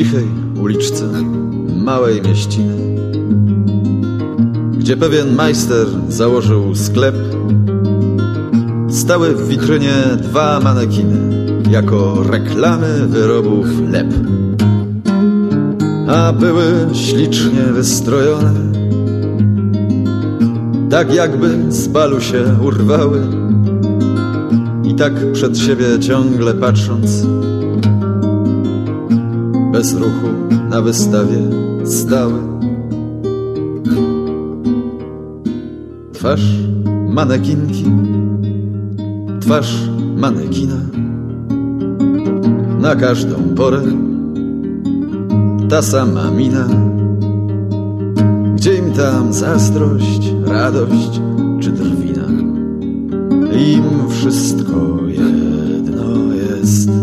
cichej uliczce małej mieściny, gdzie pewien majster założył sklep, stały w witrynie dwa manekiny jako reklamy wyrobów lep. A były ślicznie wystrojone, tak jakby z balu się urwały i tak przed siebie ciągle patrząc bez ruchu na wystawie stały. Twarz manekinki, twarz manekina, na każdą porę ta sama mina. Gdzie im tam zazdrość, radość czy drwina? Im wszystko jedno jest.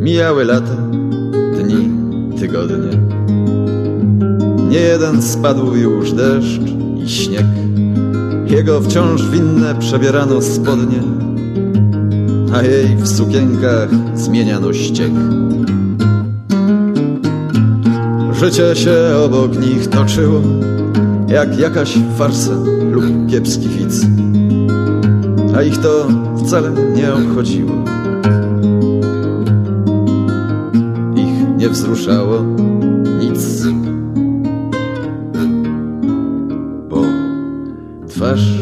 Mijały lata, dni, tygodnie. Nie jeden spadł już deszcz i śnieg. Jego wciąż winne przebierano spodnie, a jej w sukienkach zmieniano ścieg. Życie się obok nich toczyło, jak jakaś farsa lub kiepski widz, a ich to wcale nie obchodziło. Nie wzruszało nic. Bo twarz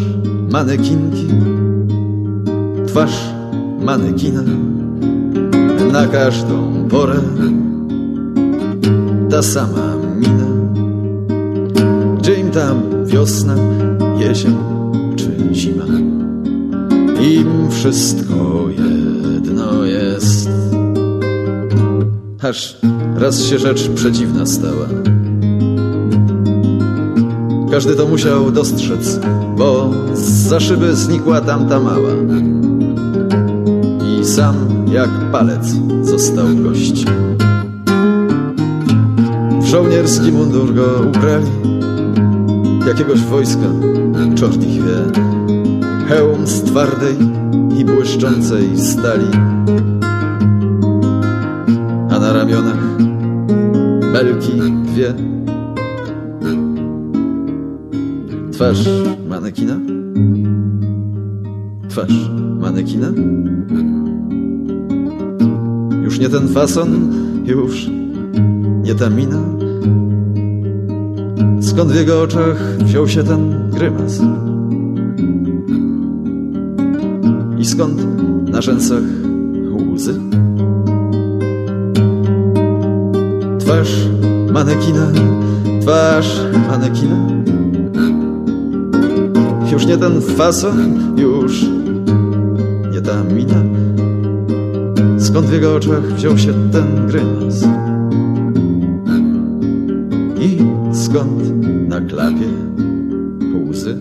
manekinki, twarz manekina na każdą porę ta sama mina. Gdzie im tam wiosna, jesień czy zima, im wszystko Aż raz się rzecz przeciwna stała. Każdy to musiał dostrzec, bo za szyby znikła tamta mała. I sam jak palec został gość. W żołnierski mundur go ubrali, jakiegoś wojska, czort ich wie. Hełm z twardej i błyszczącej stali belki dwie. Twarz manekina? Twarz manekina? Już nie ten fason, już nie ta mina. Skąd w jego oczach wziął się ten grymas? I skąd na rzęsach łzy? Twarz manekina, twarz manekina. Już nie ten fason, już nie ta mina. Skąd w jego oczach wziął się ten grymas? I skąd na klapie łzy